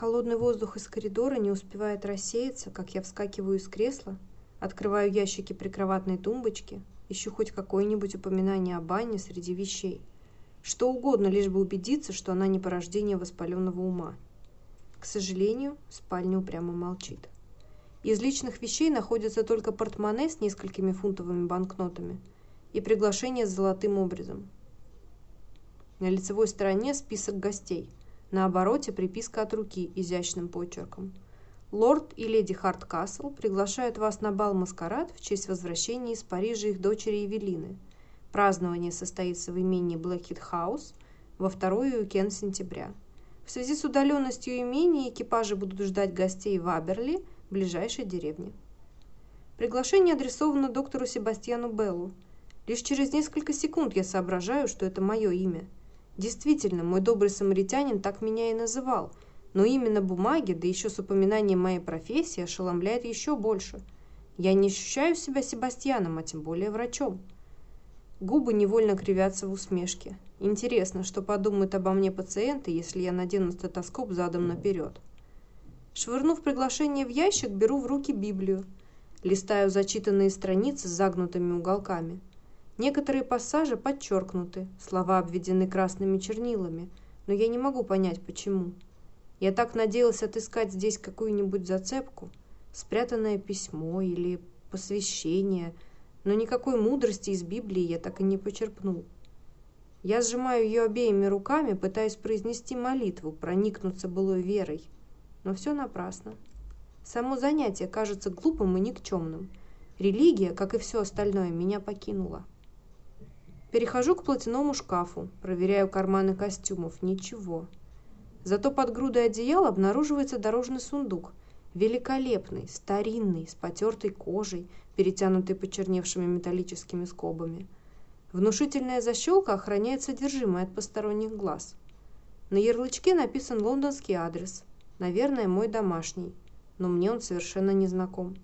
Холодный воздух из коридора не успевает рассеяться, как я вскакиваю из кресла, открываю ящики прикроватной тумбочки, ищу хоть какое-нибудь упоминание о бане среди вещей. Что угодно, лишь бы убедиться, что она не порождение воспаленного ума. К сожалению, спальня упрямо молчит. Из личных вещей находятся только портмоне с несколькими фунтовыми банкнотами и приглашение с золотым образом. На лицевой стороне список гостей – на обороте приписка от руки изящным почерком. Лорд и леди Харткасл приглашают вас на бал-маскарад в честь возвращения из Парижа их дочери Евелины. Празднование состоится в имении Блэкхит-хаус во второй уикенд сентября. В связи с удаленностью имения экипажи будут ждать гостей в Аберли, ближайшей деревне. Приглашение адресовано доктору Себастьяну Беллу. Лишь через несколько секунд я соображаю, что это мое имя – Действительно, мой добрый самаритянин так меня и называл, но именно бумаги, да еще с упоминанием моей профессии, ошеломляет еще больше. Я не ощущаю себя Себастьяном, а тем более врачом. Губы невольно кривятся в усмешке. Интересно, что подумают обо мне пациенты, если я надену стетоскоп задом наперед. Швырнув приглашение в ящик, беру в руки Библию. Листаю зачитанные страницы с загнутыми уголками – Некоторые пассажи подчеркнуты, слова обведены красными чернилами, но я не могу понять, почему. Я так надеялась отыскать здесь какую-нибудь зацепку, спрятанное письмо или посвящение, но никакой мудрости из Библии я так и не почерпнул. Я сжимаю ее обеими руками, пытаясь произнести молитву, проникнуться былой верой. Но все напрасно. Само занятие кажется глупым и никчемным. Религия, как и все остальное, меня покинула. Перехожу к платяному шкафу, проверяю карманы костюмов. Ничего. Зато под грудой одеял обнаруживается дорожный сундук. Великолепный, старинный, с потертой кожей, перетянутый почерневшими металлическими скобами. Внушительная защелка охраняет содержимое от посторонних глаз. На ярлычке написан лондонский адрес. Наверное, мой домашний, но мне он совершенно не знаком.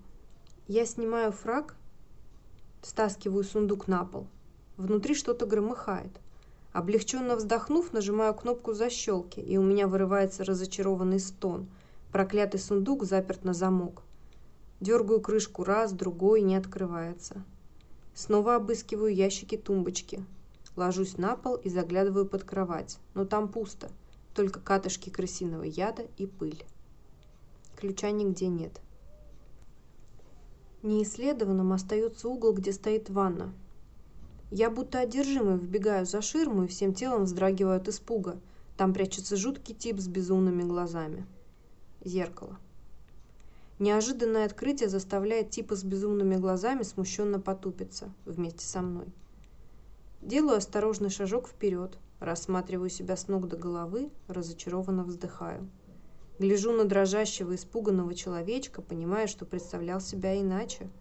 Я снимаю фраг, стаскиваю сундук на пол – Внутри что-то громыхает. Облегченно вздохнув, нажимаю кнопку защелки, и у меня вырывается разочарованный стон. Проклятый сундук заперт на замок. Дергаю крышку раз, другой, не открывается. Снова обыскиваю ящики тумбочки. Ложусь на пол и заглядываю под кровать, но там пусто, только катышки крысиного яда и пыль. Ключа нигде нет. Неисследованным остается угол, где стоит ванна. Я будто одержимый вбегаю за ширму и всем телом вздрагиваю от испуга. Там прячется жуткий тип с безумными глазами. Зеркало. Неожиданное открытие заставляет типа с безумными глазами смущенно потупиться вместе со мной. Делаю осторожный шажок вперед, рассматриваю себя с ног до головы, разочарованно вздыхаю. Гляжу на дрожащего, испуганного человечка, понимая, что представлял себя иначе –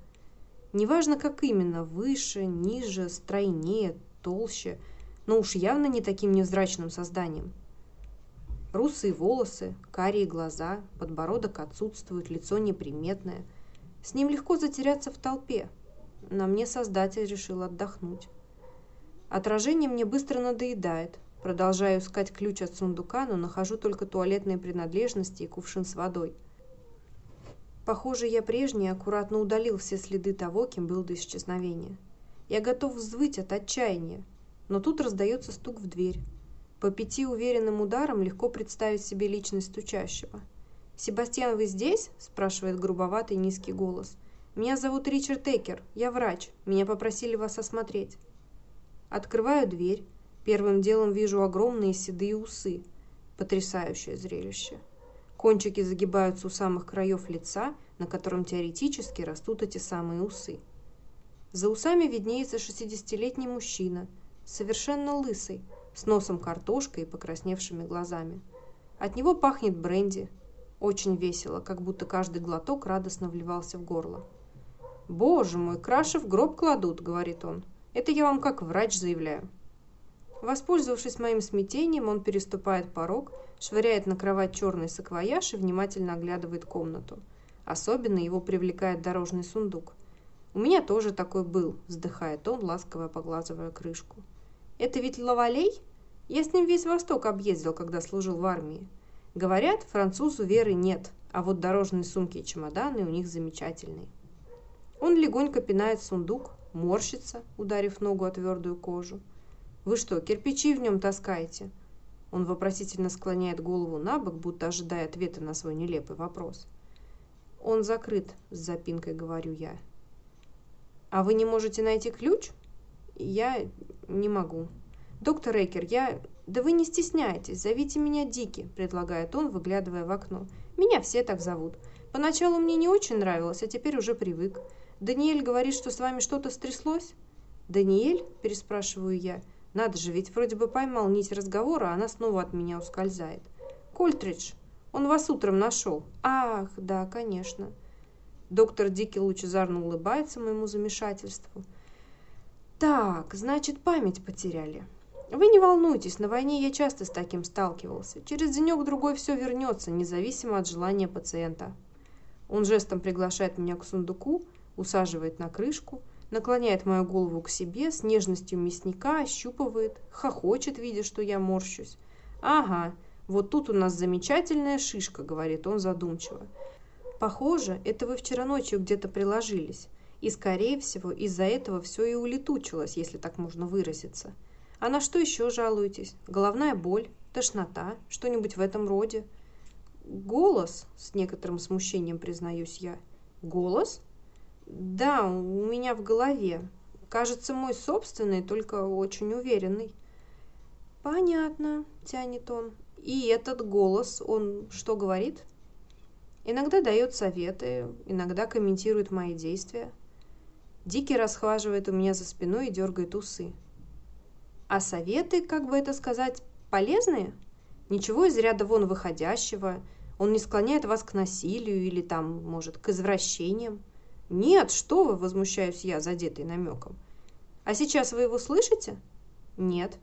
Неважно, как именно, выше, ниже, стройнее, толще, но уж явно не таким невзрачным созданием. Русые волосы, карие глаза, подбородок отсутствует, лицо неприметное. С ним легко затеряться в толпе. На мне создатель решил отдохнуть. Отражение мне быстро надоедает. Продолжаю искать ключ от сундука, но нахожу только туалетные принадлежности и кувшин с водой – Похоже, я прежний аккуратно удалил все следы того, кем был до исчезновения. Я готов взвыть от отчаяния, но тут раздается стук в дверь. По пяти уверенным ударам легко представить себе личность стучащего. «Себастьян, вы здесь?» – спрашивает грубоватый низкий голос. «Меня зовут Ричард Экер, я врач, меня попросили вас осмотреть». Открываю дверь, первым делом вижу огромные седые усы. Потрясающее зрелище. Кончики загибаются у самых краев лица, на котором теоретически растут эти самые усы. За усами виднеется 60-летний мужчина, совершенно лысый, с носом картошкой и покрасневшими глазами. От него пахнет бренди. Очень весело, как будто каждый глоток радостно вливался в горло. «Боже мой, краши в гроб кладут», — говорит он. «Это я вам как врач заявляю». Воспользовавшись моим смятением, он переступает порог, швыряет на кровать черный саквояж и внимательно оглядывает комнату. Особенно его привлекает дорожный сундук. «У меня тоже такой был», – вздыхает он, ласково поглазывая крышку. «Это ведь Лавалей? Я с ним весь Восток объездил, когда служил в армии. Говорят, французу веры нет, а вот дорожные сумки и чемоданы у них замечательные. Он легонько пинает сундук, морщится, ударив ногу о твердую кожу. «Вы что, кирпичи в нем таскаете?» Он вопросительно склоняет голову на бок, будто ожидая ответа на свой нелепый вопрос. «Он закрыт», — с запинкой говорю я. «А вы не можете найти ключ?» «Я не могу». «Доктор Эйкер, я...» «Да вы не стесняйтесь, зовите меня Дики», — предлагает он, выглядывая в окно. «Меня все так зовут. Поначалу мне не очень нравилось, а теперь уже привык. Даниэль говорит, что с вами что-то стряслось?» «Даниэль?» – переспрашиваю я. «Надо же, ведь вроде бы поймал нить разговора, а она снова от меня ускользает». «Кольтридж, он вас утром нашел». «Ах, да, конечно». Доктор Дикий лучезарно улыбается моему замешательству. «Так, значит, память потеряли». Вы не волнуйтесь, на войне я часто с таким сталкивался. Через денек-другой все вернется, независимо от желания пациента. Он жестом приглашает меня к сундуку, усаживает на крышку, наклоняет мою голову к себе, с нежностью мясника ощупывает, хохочет, видя, что я морщусь. «Ага, вот тут у нас замечательная шишка», — говорит он задумчиво. «Похоже, это вы вчера ночью где-то приложились, и, скорее всего, из-за этого все и улетучилось, если так можно выразиться. А на что еще жалуетесь? Головная боль, тошнота, что-нибудь в этом роде?» «Голос», — с некоторым смущением признаюсь я. «Голос?» Да, у меня в голове. Кажется, мой собственный, только очень уверенный. Понятно, тянет он. И этот голос, он что говорит? Иногда дает советы, иногда комментирует мои действия. Дикий расхваживает у меня за спиной и дергает усы. А советы, как бы это сказать, полезные? Ничего из ряда вон выходящего. Он не склоняет вас к насилию или там, может, к извращениям. «Нет, что вы!» – возмущаюсь я, задетый намеком. «А сейчас вы его слышите?» «Нет».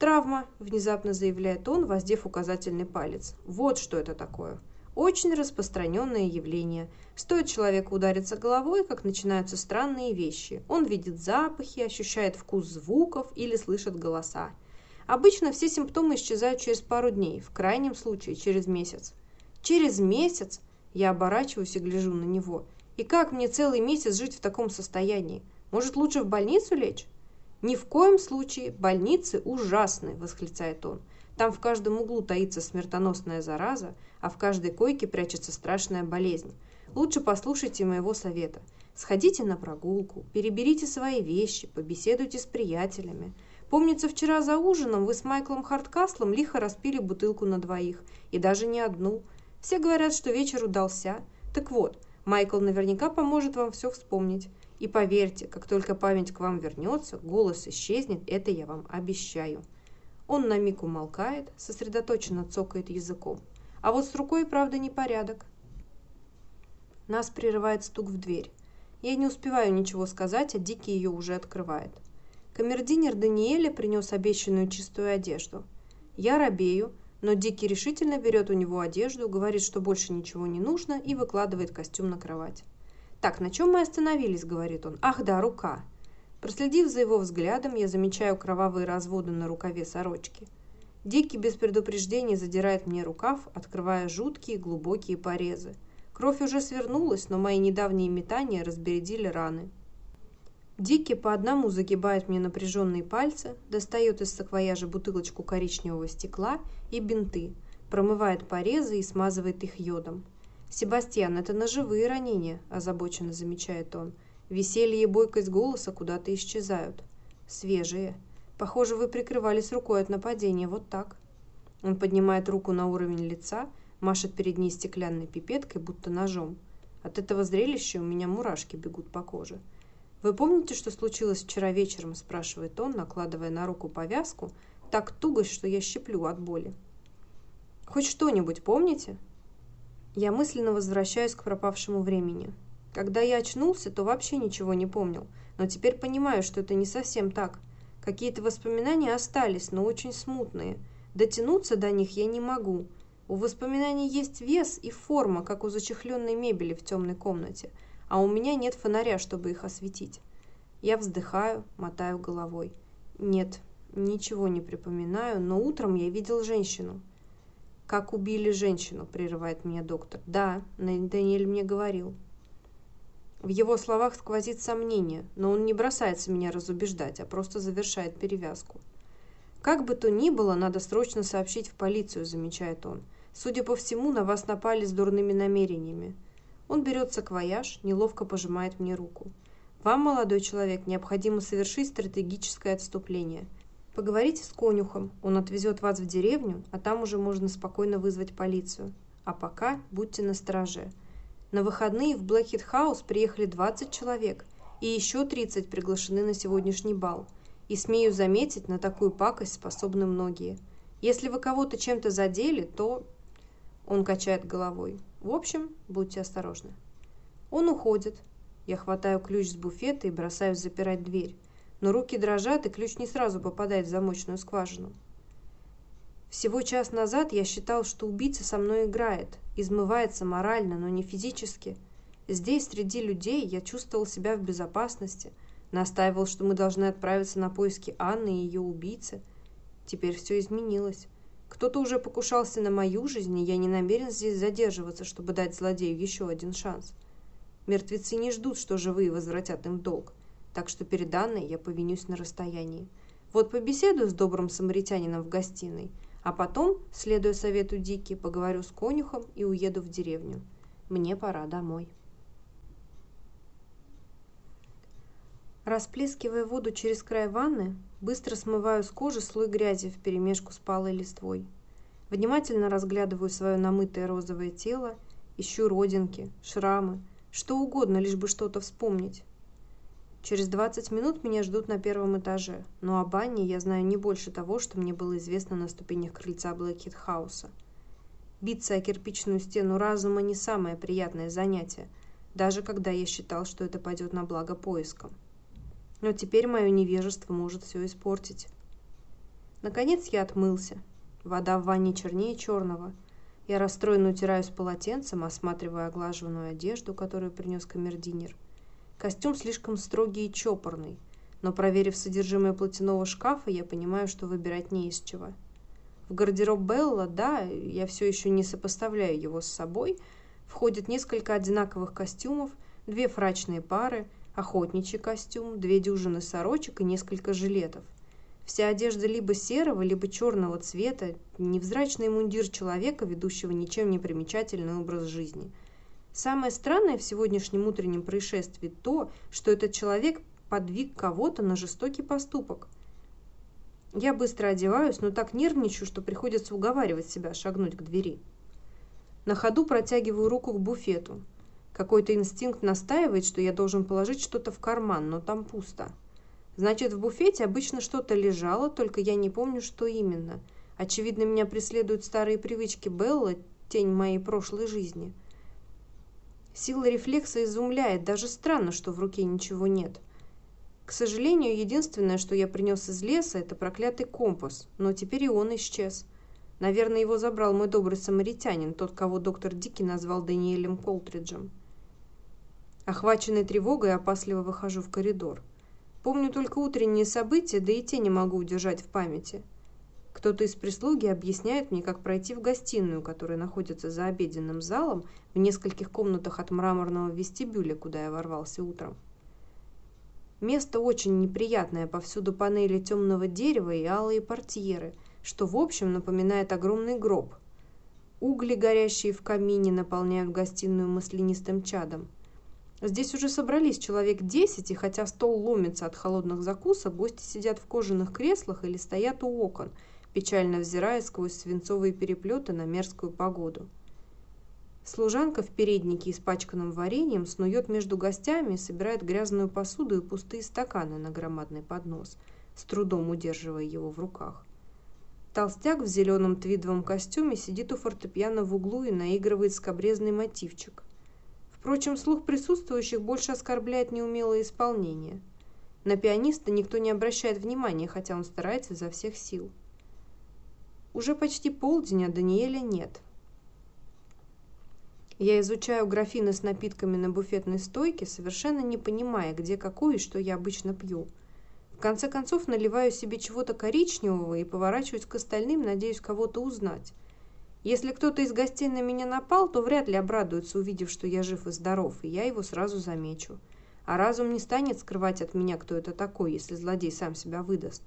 «Травма», – внезапно заявляет он, воздев указательный палец. «Вот что это такое. Очень распространенное явление. Стоит человеку удариться головой, как начинаются странные вещи. Он видит запахи, ощущает вкус звуков или слышит голоса. Обычно все симптомы исчезают через пару дней, в крайнем случае через месяц. Через месяц я оборачиваюсь и гляжу на него – и как мне целый месяц жить в таком состоянии? Может, лучше в больницу лечь? Ни в коем случае, больницы ужасны, восклицает он. Там в каждом углу таится смертоносная зараза, а в каждой койке прячется страшная болезнь. Лучше послушайте моего совета. Сходите на прогулку, переберите свои вещи, побеседуйте с приятелями. Помнится, вчера за ужином вы с Майклом Харткаслом лихо распили бутылку на двоих, и даже не одну. Все говорят, что вечер удался. Так вот, Майкл наверняка поможет вам все вспомнить. И поверьте, как только память к вам вернется, голос исчезнет, это я вам обещаю. Он на миг умолкает, сосредоточенно цокает языком. А вот с рукой, правда, непорядок. Нас прерывает стук в дверь. Я не успеваю ничего сказать, а Дикий ее уже открывает. Камердинер Даниэля принес обещанную чистую одежду. Я робею, но Дикий решительно берет у него одежду, говорит, что больше ничего не нужно и выкладывает костюм на кровать. «Так, на чем мы остановились?» – говорит он. «Ах да, рука!» Проследив за его взглядом, я замечаю кровавые разводы на рукаве сорочки. Дикий без предупреждения задирает мне рукав, открывая жуткие глубокие порезы. Кровь уже свернулась, но мои недавние метания разбередили раны. Дикий по одному загибает мне напряженные пальцы, достает из саквояжа бутылочку коричневого стекла и бинты, промывает порезы и смазывает их йодом. «Себастьян, это ножевые ранения», – озабоченно замечает он. Веселье и бойкость голоса куда-то исчезают. «Свежие. Похоже, вы прикрывались рукой от нападения, вот так». Он поднимает руку на уровень лица, машет перед ней стеклянной пипеткой, будто ножом. От этого зрелища у меня мурашки бегут по коже. «Вы помните, что случилось вчера вечером?» – спрашивает он, накладывая на руку повязку, так туго, что я щеплю от боли. «Хоть что-нибудь помните?» Я мысленно возвращаюсь к пропавшему времени. Когда я очнулся, то вообще ничего не помнил, но теперь понимаю, что это не совсем так. Какие-то воспоминания остались, но очень смутные. Дотянуться до них я не могу. У воспоминаний есть вес и форма, как у зачехленной мебели в темной комнате – а у меня нет фонаря, чтобы их осветить. Я вздыхаю, мотаю головой. Нет, ничего не припоминаю, но утром я видел женщину. «Как убили женщину?» – прерывает меня доктор. «Да, Даниэль мне говорил». В его словах сквозит сомнение, но он не бросается меня разубеждать, а просто завершает перевязку. «Как бы то ни было, надо срочно сообщить в полицию», – замечает он. «Судя по всему, на вас напали с дурными намерениями». Он берет саквояж, неловко пожимает мне руку. «Вам, молодой человек, необходимо совершить стратегическое отступление. Поговорите с конюхом, он отвезет вас в деревню, а там уже можно спокойно вызвать полицию. А пока будьте настороже». На выходные в Блэкхит Хаус приехали 20 человек, и еще 30 приглашены на сегодняшний бал – и смею заметить, на такую пакость способны многие. Если вы кого-то чем-то задели, то... Он качает головой. В общем, будьте осторожны. Он уходит. Я хватаю ключ с буфета и бросаюсь запирать дверь. Но руки дрожат, и ключ не сразу попадает в замочную скважину. Всего час назад я считал, что убийца со мной играет, измывается морально, но не физически. Здесь, среди людей, я чувствовал себя в безопасности – Настаивал, что мы должны отправиться на поиски Анны и ее убийцы. Теперь все изменилось. Кто-то уже покушался на мою жизнь, и я не намерен здесь задерживаться, чтобы дать злодею еще один шанс. Мертвецы не ждут, что живые возвратят им долг, так что перед Анной я повинюсь на расстоянии. Вот побеседую с добрым самаритянином в гостиной, а потом, следуя совету Дики, поговорю с конюхом и уеду в деревню. Мне пора домой. Расплескивая воду через край ванны, быстро смываю с кожи слой грязи вперемешку с палой листвой. Внимательно разглядываю свое намытое розовое тело, ищу родинки, шрамы, что угодно, лишь бы что-то вспомнить. Через 20 минут меня ждут на первом этаже, но о бане я знаю не больше того, что мне было известно на ступенях крыльца Блэкхит Хауса. Биться о кирпичную стену разума не самое приятное занятие, даже когда я считал, что это пойдет на благо поискам. Но теперь мое невежество может все испортить. Наконец я отмылся. Вода в ванне чернее черного. Я расстроенно утираюсь полотенцем, осматривая оглаженную одежду, которую принес камердинер. Костюм слишком строгий и чопорный, но, проверив содержимое платяного шкафа, я понимаю, что выбирать не из чего. В гардероб Белла, да, я все еще не сопоставляю его с собой, входит несколько одинаковых костюмов, две фрачные пары – охотничий костюм, две дюжины сорочек и несколько жилетов. Вся одежда либо серого, либо черного цвета, невзрачный мундир человека, ведущего ничем не примечательный образ жизни. Самое странное в сегодняшнем утреннем происшествии то, что этот человек подвиг кого-то на жестокий поступок. Я быстро одеваюсь, но так нервничаю, что приходится уговаривать себя шагнуть к двери. На ходу протягиваю руку к буфету. Какой-то инстинкт настаивает, что я должен положить что-то в карман, но там пусто. Значит, в буфете обычно что-то лежало, только я не помню, что именно. Очевидно, меня преследуют старые привычки Белла, тень моей прошлой жизни. Сила рефлекса изумляет, даже странно, что в руке ничего нет. К сожалению, единственное, что я принес из леса, это проклятый компас, но теперь и он исчез. Наверное, его забрал мой добрый самаритянин, тот, кого доктор Дики назвал Даниэлем Колтриджем. Охваченной тревогой опасливо выхожу в коридор. Помню только утренние события, да и те не могу удержать в памяти. Кто-то из прислуги объясняет мне, как пройти в гостиную, которая находится за обеденным залом в нескольких комнатах от мраморного вестибюля, куда я ворвался утром. Место очень неприятное, повсюду панели темного дерева и алые портьеры, что в общем напоминает огромный гроб. Угли, горящие в камине, наполняют гостиную маслянистым чадом. Здесь уже собрались человек десять, и хотя стол ломится от холодных закусок, гости сидят в кожаных креслах или стоят у окон, печально взирая сквозь свинцовые переплеты на мерзкую погоду. Служанка в переднике, испачканном вареньем, снует между гостями и собирает грязную посуду и пустые стаканы на громадный поднос, с трудом удерживая его в руках. Толстяк в зеленом твидовом костюме сидит у фортепиано в углу и наигрывает скобрезный мотивчик. Впрочем, слух присутствующих больше оскорбляет неумелое исполнение. На пианиста никто не обращает внимания, хотя он старается изо всех сил. Уже почти полдень, а Даниэля нет. Я изучаю графины с напитками на буфетной стойке, совершенно не понимая, где какой и что я обычно пью. В конце концов, наливаю себе чего-то коричневого и поворачиваюсь к остальным, надеюсь кого-то узнать. Если кто-то из гостей на меня напал, то вряд ли обрадуется, увидев, что я жив и здоров, и я его сразу замечу. А разум не станет скрывать от меня, кто это такой, если злодей сам себя выдаст.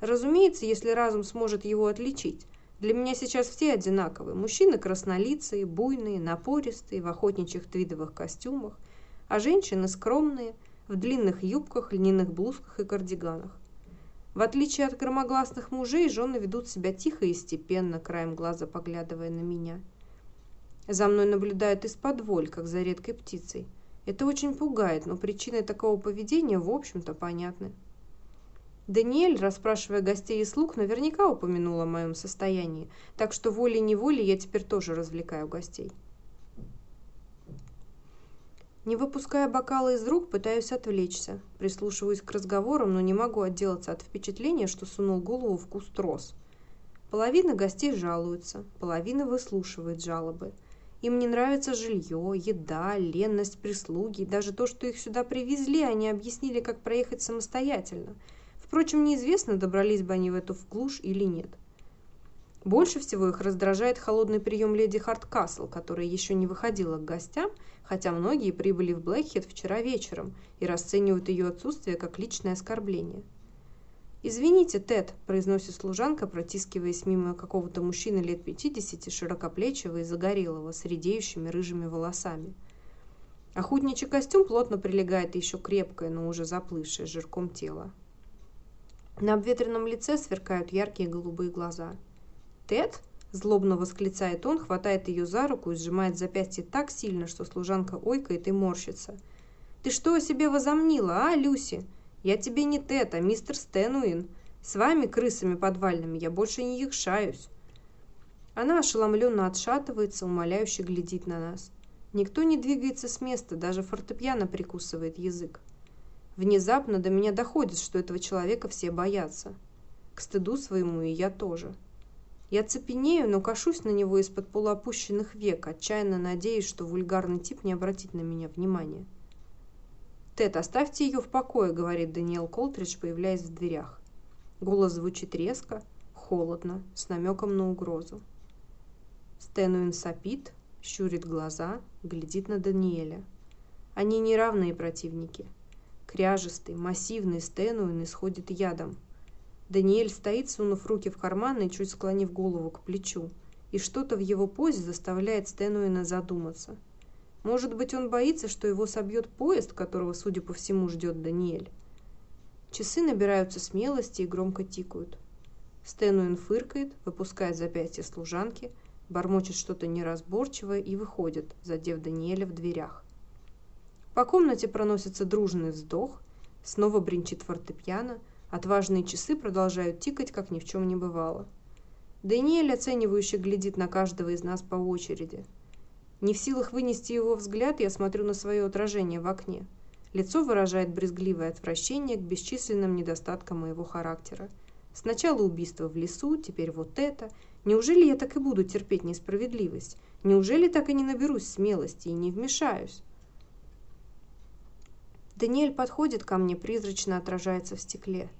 Разумеется, если разум сможет его отличить. Для меня сейчас все одинаковые. Мужчины краснолицые, буйные, напористые, в охотничьих твидовых костюмах, а женщины скромные, в длинных юбках, льняных блузках и кардиганах. В отличие от громогласных мужей, жены ведут себя тихо и степенно, краем глаза поглядывая на меня. За мной наблюдают из-под воль, как за редкой птицей. Это очень пугает, но причины такого поведения, в общем-то, понятны. Даниэль, расспрашивая гостей и слуг, наверняка упомянул о моем состоянии, так что волей-неволей я теперь тоже развлекаю гостей. Не выпуская бокала из рук, пытаюсь отвлечься. Прислушиваюсь к разговорам, но не могу отделаться от впечатления, что сунул голову в куст роз. Половина гостей жалуются, половина выслушивает жалобы. Им не нравится жилье, еда, ленность прислуги, даже то, что их сюда привезли, они объяснили, как проехать самостоятельно. Впрочем, неизвестно, добрались бы они в эту вглушь или нет. Больше всего их раздражает холодный прием леди Харткасл, которая еще не выходила к гостям, хотя многие прибыли в Блэкхед вчера вечером и расценивают ее отсутствие как личное оскорбление. «Извините, Тед», – произносит служанка, протискиваясь мимо какого-то мужчины лет пятидесяти, широкоплечего и загорелого, с редеющими рыжими волосами. Охотничий костюм плотно прилегает еще крепкое, но уже заплывшее жирком тело. На обветренном лице сверкают яркие голубые глаза. «Тед?» – злобно восклицает он, хватает ее за руку и сжимает запястье так сильно, что служанка ойкает и морщится. «Ты что о себе возомнила, а, Люси?» Я тебе не Тед, а мистер Стэнуин. С вами, крысами подвальными, я больше не якшаюсь. Она ошеломленно отшатывается, умоляюще глядит на нас. Никто не двигается с места, даже фортепиано прикусывает язык. Внезапно до меня доходит, что этого человека все боятся. К стыду своему и я тоже. Я цепенею, но кашусь на него из-под полуопущенных век, отчаянно надеюсь, что вульгарный тип не обратит на меня внимания. «Тед, оставьте ее в покое», — говорит Даниэл Колтридж, появляясь в дверях. Голос звучит резко, холодно, с намеком на угрозу. Стэнуин сопит, щурит глаза, глядит на Даниэля. Они неравные противники. Кряжестый, массивный Стэнуин исходит ядом. Даниэль стоит, сунув руки в карманы и чуть склонив голову к плечу, и что-то в его позе заставляет Стэнуина задуматься — может быть, он боится, что его собьет поезд, которого, судя по всему, ждет Даниэль. Часы набираются смелости и громко тикают. Стэнуин фыркает, выпускает запястье служанки, бормочет что-то неразборчивое и выходит, задев Даниэля в дверях. По комнате проносится дружный вздох, снова бренчит фортепиано, отважные часы продолжают тикать, как ни в чем не бывало. Даниэль оценивающе глядит на каждого из нас по очереди – не в силах вынести его взгляд, я смотрю на свое отражение в окне. Лицо выражает брезгливое отвращение к бесчисленным недостаткам моего характера. Сначала убийство в лесу, теперь вот это. Неужели я так и буду терпеть несправедливость? Неужели так и не наберусь смелости и не вмешаюсь? Даниэль подходит ко мне, призрачно отражается в стекле.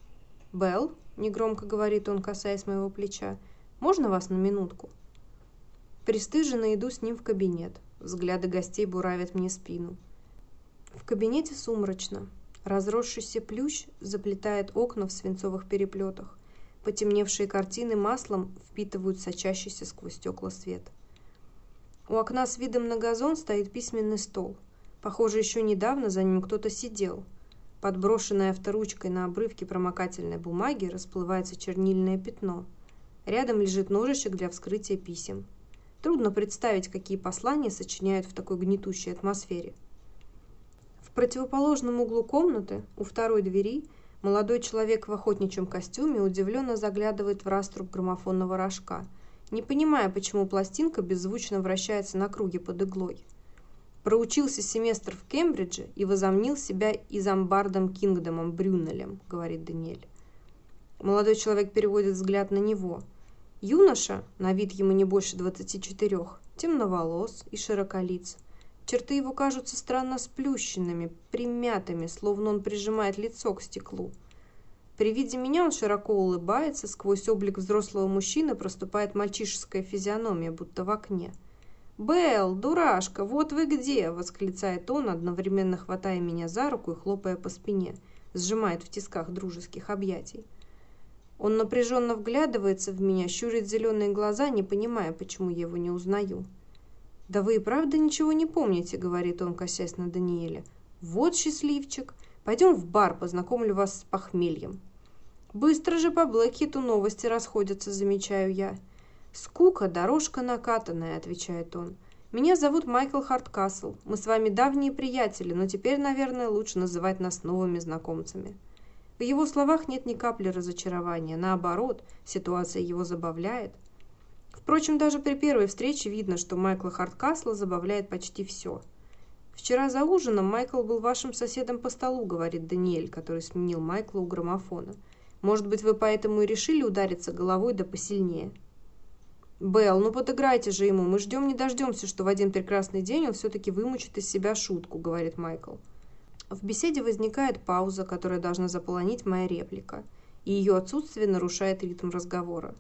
«Белл», — негромко говорит он, касаясь моего плеча, — «можно вас на минутку?» Престыженно иду с ним в кабинет. Взгляды гостей буравят мне спину. В кабинете сумрачно. Разросшийся плющ заплетает окна в свинцовых переплетах. Потемневшие картины маслом впитывают сочащийся сквозь стекла свет. У окна с видом на газон стоит письменный стол. Похоже, еще недавно за ним кто-то сидел. Подброшенной авторучкой на обрывке промокательной бумаги расплывается чернильное пятно. Рядом лежит ножичек для вскрытия писем. Трудно представить, какие послания сочиняют в такой гнетущей атмосфере. В противоположном углу комнаты, у второй двери, молодой человек в охотничьем костюме удивленно заглядывает в раструб граммофонного рожка, не понимая, почему пластинка беззвучно вращается на круге под иглой. «Проучился семестр в Кембридже и возомнил себя изамбардом Кингдомом Брюнелем», — говорит Даниэль. Молодой человек переводит взгляд на него — Юноша, на вид ему не больше двадцати четырех, темноволос и широколиц. Черты его кажутся странно сплющенными, примятыми, словно он прижимает лицо к стеклу. При виде меня он широко улыбается, сквозь облик взрослого мужчины проступает мальчишеская физиономия, будто в окне. «Белл, дурашка, вот вы где!» – восклицает он, одновременно хватая меня за руку и хлопая по спине, сжимает в тисках дружеских объятий. Он напряженно вглядывается в меня, щурит зеленые глаза, не понимая, почему я его не узнаю. «Да вы и правда ничего не помните», — говорит он, косясь на Даниэля. «Вот счастливчик. Пойдем в бар, познакомлю вас с похмельем». Быстро же по Блэкхиту новости расходятся, замечаю я. «Скука, дорожка накатанная», — отвечает он. «Меня зовут Майкл Харткасл. Мы с вами давние приятели, но теперь, наверное, лучше называть нас новыми знакомцами». В его словах нет ни капли разочарования. Наоборот, ситуация его забавляет. Впрочем, даже при первой встрече видно, что Майкла Харткасла забавляет почти все. «Вчера за ужином Майкл был вашим соседом по столу», — говорит Даниэль, который сменил Майкла у граммофона. «Может быть, вы поэтому и решили удариться головой да посильнее?» «Белл, ну подыграйте же ему, мы ждем не дождемся, что в один прекрасный день он все-таки вымучит из себя шутку», — говорит Майкл. В беседе возникает пауза, которая должна заполонить моя реплика, и ее отсутствие нарушает ритм разговора.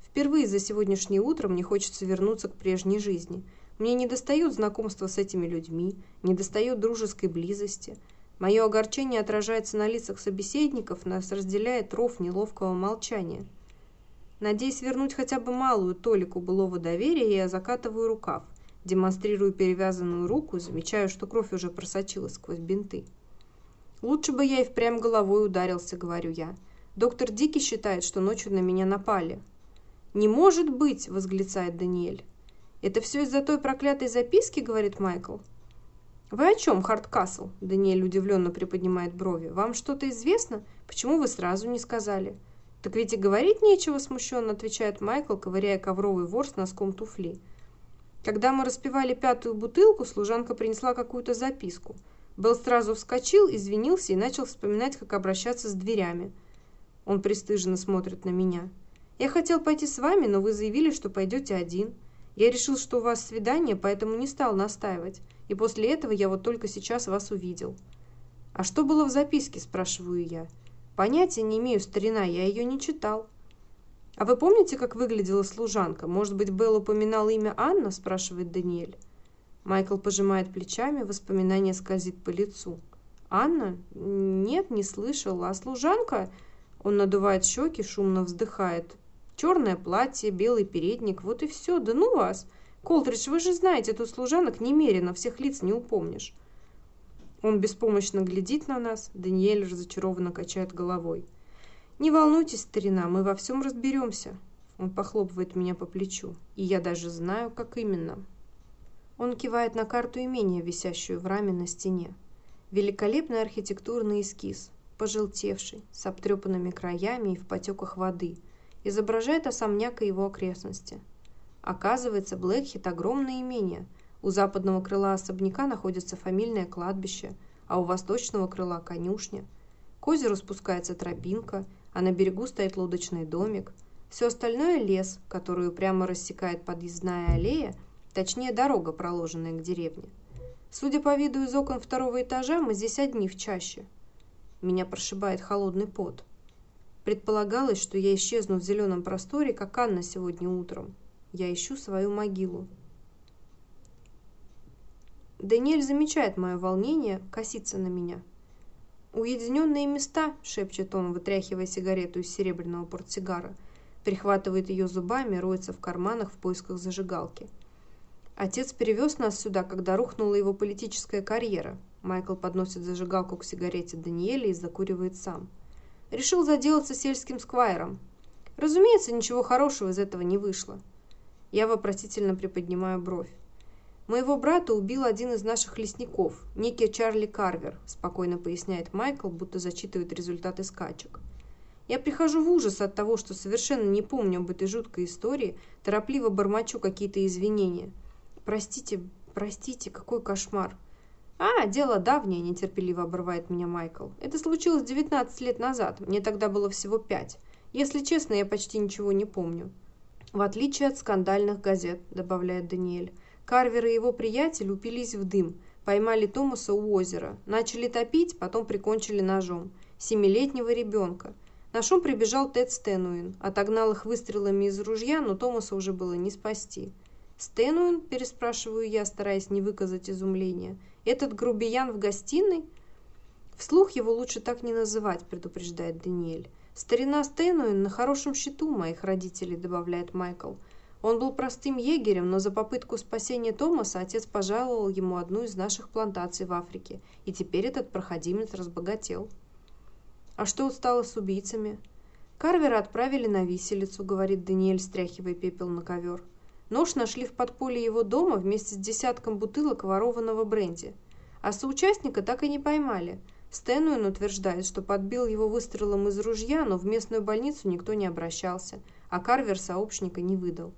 Впервые за сегодняшнее утро мне хочется вернуться к прежней жизни. Мне недостает знакомства с этими людьми, недостает дружеской близости. Мое огорчение отражается на лицах собеседников, нас разделяет ров неловкого молчания. Надеясь вернуть хотя бы малую толику былого доверия, я закатываю рукав. Демонстрирую перевязанную руку, замечаю, что кровь уже просочилась сквозь бинты. «Лучше бы я и впрямь головой ударился», — говорю я. «Доктор Дики считает, что ночью на меня напали». «Не может быть!» — восклицает Даниэль. «Это все из-за той проклятой записки?» — говорит Майкл. «Вы о чем, Хардкасл?» — Даниэль удивленно приподнимает брови. «Вам что-то известно? Почему вы сразу не сказали?» «Так ведь и говорить нечего», — смущенно отвечает Майкл, ковыряя ковровый ворс носком туфли. Когда мы распивали пятую бутылку, служанка принесла какую-то записку. Белл сразу вскочил, извинился и начал вспоминать, как обращаться с дверями. Он пристыженно смотрит на меня. «Я хотел пойти с вами, но вы заявили, что пойдете один. Я решил, что у вас свидание, поэтому не стал настаивать. И после этого я вот только сейчас вас увидел». «А что было в записке?» – спрашиваю я. «Понятия не имею, старина, я ее не читал». «А вы помните, как выглядела служанка? Может быть, Белл упоминал имя Анна?» – спрашивает Даниэль. Майкл пожимает плечами, воспоминание скользит по лицу. «Анна? Нет, не слышал. А служанка?» Он надувает щеки, шумно вздыхает. «Черное платье, белый передник, вот и все. Да ну вас! Колтридж, вы же знаете, тут служанок немерено, всех лиц не упомнишь». Он беспомощно глядит на нас, Даниэль разочарованно качает головой. «Не волнуйтесь, старина, мы во всем разберемся». Он похлопывает меня по плечу. «И я даже знаю, как именно». Он кивает на карту имения, висящую в раме на стене. Великолепный архитектурный эскиз, пожелтевший, с обтрепанными краями и в потеках воды, изображает особняк и его окрестности. Оказывается, Блэкхит – огромное имение. У западного крыла особняка находится фамильное кладбище, а у восточного крыла – конюшня. К озеру спускается тропинка – а на берегу стоит лодочный домик. Все остальное – лес, которую прямо рассекает подъездная аллея, точнее дорога, проложенная к деревне. Судя по виду из окон второго этажа, мы здесь одни в чаще. Меня прошибает холодный пот. Предполагалось, что я исчезну в зеленом просторе, как Анна сегодня утром. Я ищу свою могилу. Даниэль замечает мое волнение, косится на меня – «Уединенные места», — шепчет он, вытряхивая сигарету из серебряного портсигара. Прихватывает ее зубами, роется в карманах в поисках зажигалки. Отец перевез нас сюда, когда рухнула его политическая карьера. Майкл подносит зажигалку к сигарете Даниэля и закуривает сам. Решил заделаться сельским сквайром. Разумеется, ничего хорошего из этого не вышло. Я вопросительно приподнимаю бровь. «Моего брата убил один из наших лесников, некий Чарли Карвер», спокойно поясняет Майкл, будто зачитывает результаты скачек. Я прихожу в ужас от того, что совершенно не помню об этой жуткой истории, торопливо бормочу какие-то извинения. «Простите, простите, какой кошмар!» «А, дело давнее», – нетерпеливо обрывает меня Майкл. «Это случилось 19 лет назад, мне тогда было всего пять. Если честно, я почти ничего не помню». «В отличие от скандальных газет», – добавляет Даниэль. Карвер и его приятель упились в дым, поймали Томаса у озера, начали топить, потом прикончили ножом. Семилетнего ребенка. На шум прибежал Тед Стенуин, отогнал их выстрелами из ружья, но Томаса уже было не спасти. «Стенуин?» – переспрашиваю я, стараясь не выказать изумления. «Этот грубиян в гостиной?» «Вслух его лучше так не называть», – предупреждает Даниэль. «Старина Стенуин на хорошем счету моих родителей», – добавляет Майкл. Он был простым егерем, но за попытку спасения Томаса отец пожаловал ему одну из наших плантаций в Африке, и теперь этот проходимец разбогател. «А что стало с убийцами?» «Карвера отправили на виселицу», — говорит Даниэль, стряхивая пепел на ковер. Нож нашли в подполье его дома вместе с десятком бутылок ворованного бренди. А соучастника так и не поймали. Стэнуин утверждает, что подбил его выстрелом из ружья, но в местную больницу никто не обращался, а Карвер сообщника не выдал.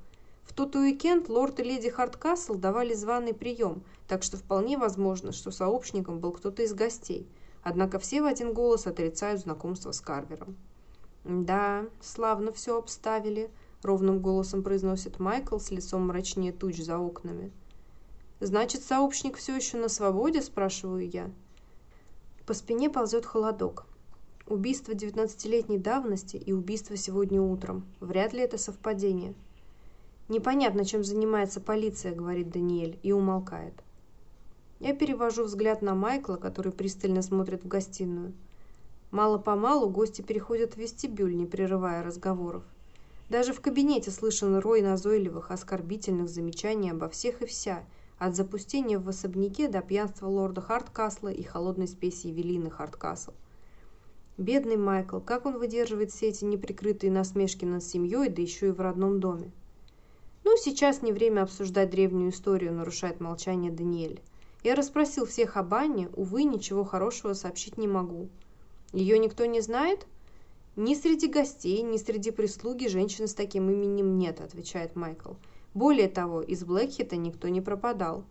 Тот уикенд лорд и леди Харткасл давали званый прием, так что вполне возможно, что сообщником был кто-то из гостей. Однако все в один голос отрицают знакомство с Карвером. «Да, славно все обставили», ровным голосом произносит Майкл с лицом мрачнее туч за окнами. «Значит, сообщник все еще на свободе?» – спрашиваю я. По спине ползет холодок. Убийство девятнадцатилетней давности и убийство сегодня утром. Вряд ли это совпадение. «Непонятно, чем занимается полиция», — говорит Даниэль, и умолкает. Я перевожу взгляд на Майкла, который пристально смотрит в гостиную. Мало-помалу гости переходят в вестибюль, не прерывая разговоров. Даже в кабинете слышен рой назойливых, оскорбительных замечаний обо всех и вся, от запустения в особняке до пьянства лорда Харткасла и холодной спеси Евелины Харткасл. Бедный Майкл, как он выдерживает все эти неприкрытые насмешки над семьей, да еще и в родном доме? Ну, сейчас не время обсуждать древнюю историю, нарушает молчание Даниэль. Я расспросил всех об Анне, увы, ничего хорошего сообщить не могу. Ее никто не знает? «Ни среди гостей, ни среди прислуги женщины с таким именем нет», – отвечает Майкл. «Более того, из Блэкхита никто не пропадал».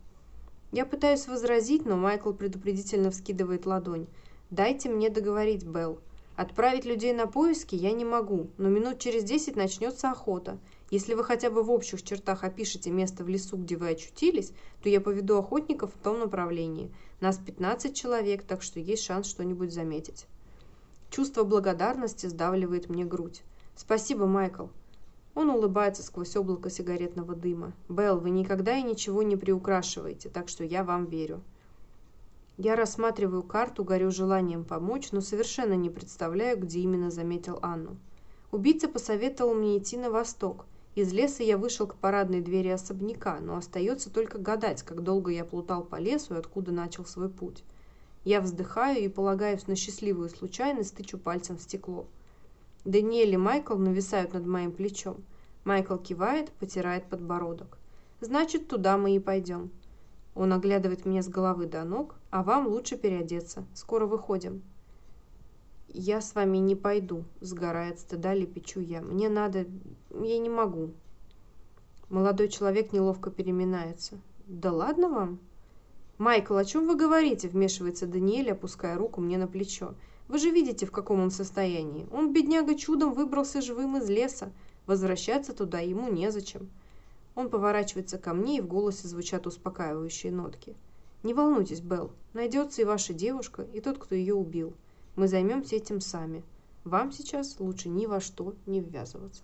Я пытаюсь возразить, но Майкл предупредительно вскидывает ладонь. «Дайте мне договорить, Белл. Отправить людей на поиски я не могу, но минут через десять начнется охота. Если вы хотя бы в общих чертах опишете место в лесу, где вы очутились, то я поведу охотников в том направлении. Нас 15 человек, так что есть шанс что-нибудь заметить». Чувство благодарности сдавливает мне грудь. «Спасибо, Майкл». Он улыбается сквозь облако сигаретного дыма. «Белл, вы никогда и ничего не приукрашиваете, так что я вам верю». Я рассматриваю карту, горю желанием помочь, но совершенно не представляю, где именно заметил Анну. Убийца посоветовал мне идти на восток. Из леса я вышел к парадной двери особняка, но остается только гадать, как долго я плутал по лесу и откуда начал свой путь. Я вздыхаю и, полагаюсь на счастливую случайность, тычу пальцем в стекло. Даниэль и Майкл нависают над моим плечом. Майкл кивает, потирает подбородок. «Значит, туда мы и пойдем». Он оглядывает меня с головы до ног, а вам лучше переодеться. Скоро выходим. «Я с вами не пойду», — сгорает стыда лепечу я. «Мне надо... Я не могу». Молодой человек неловко переминается. «Да ладно вам?» «Майкл, о чем вы говорите?» – вмешивается Даниэль, опуская руку мне на плечо. «Вы же видите, в каком он состоянии. Он, бедняга, чудом выбрался живым из леса. Возвращаться туда ему незачем». Он поворачивается ко мне, и в голосе звучат успокаивающие нотки. «Не волнуйтесь, Белл. Найдется и ваша девушка, и тот, кто ее убил. Мы займемся этим сами. Вам сейчас лучше ни во что не ввязываться».